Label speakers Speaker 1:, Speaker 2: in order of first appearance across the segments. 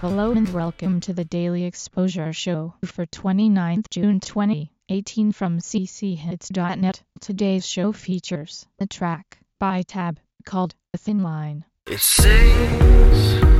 Speaker 1: Hello and welcome to the Daily Exposure Show for 29th June 2018 from cchits.net. Today's show features a track by Tab called Thin Line.
Speaker 2: It seems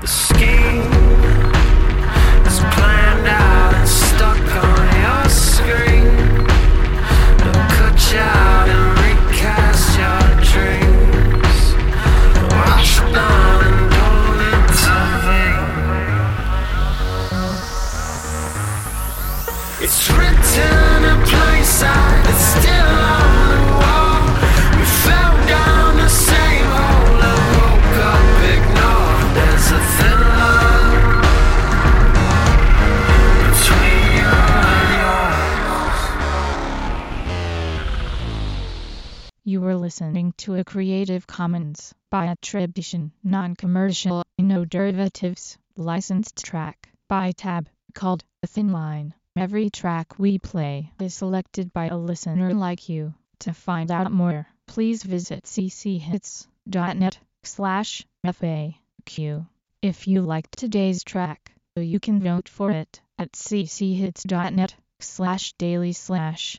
Speaker 2: The scheme is planned out and stuck on your screen. They'll cut you out and recast your dreams. And. It's written a place out, it's still
Speaker 1: listening to a Creative Commons by attribution, non-commercial, no derivatives, licensed track by Tab called Thin Line. Every track we play is selected by a listener like you. To find out more, please visit cchits.net slash FAQ. If you liked today's track, you can vote for it at cchits.net slash daily slash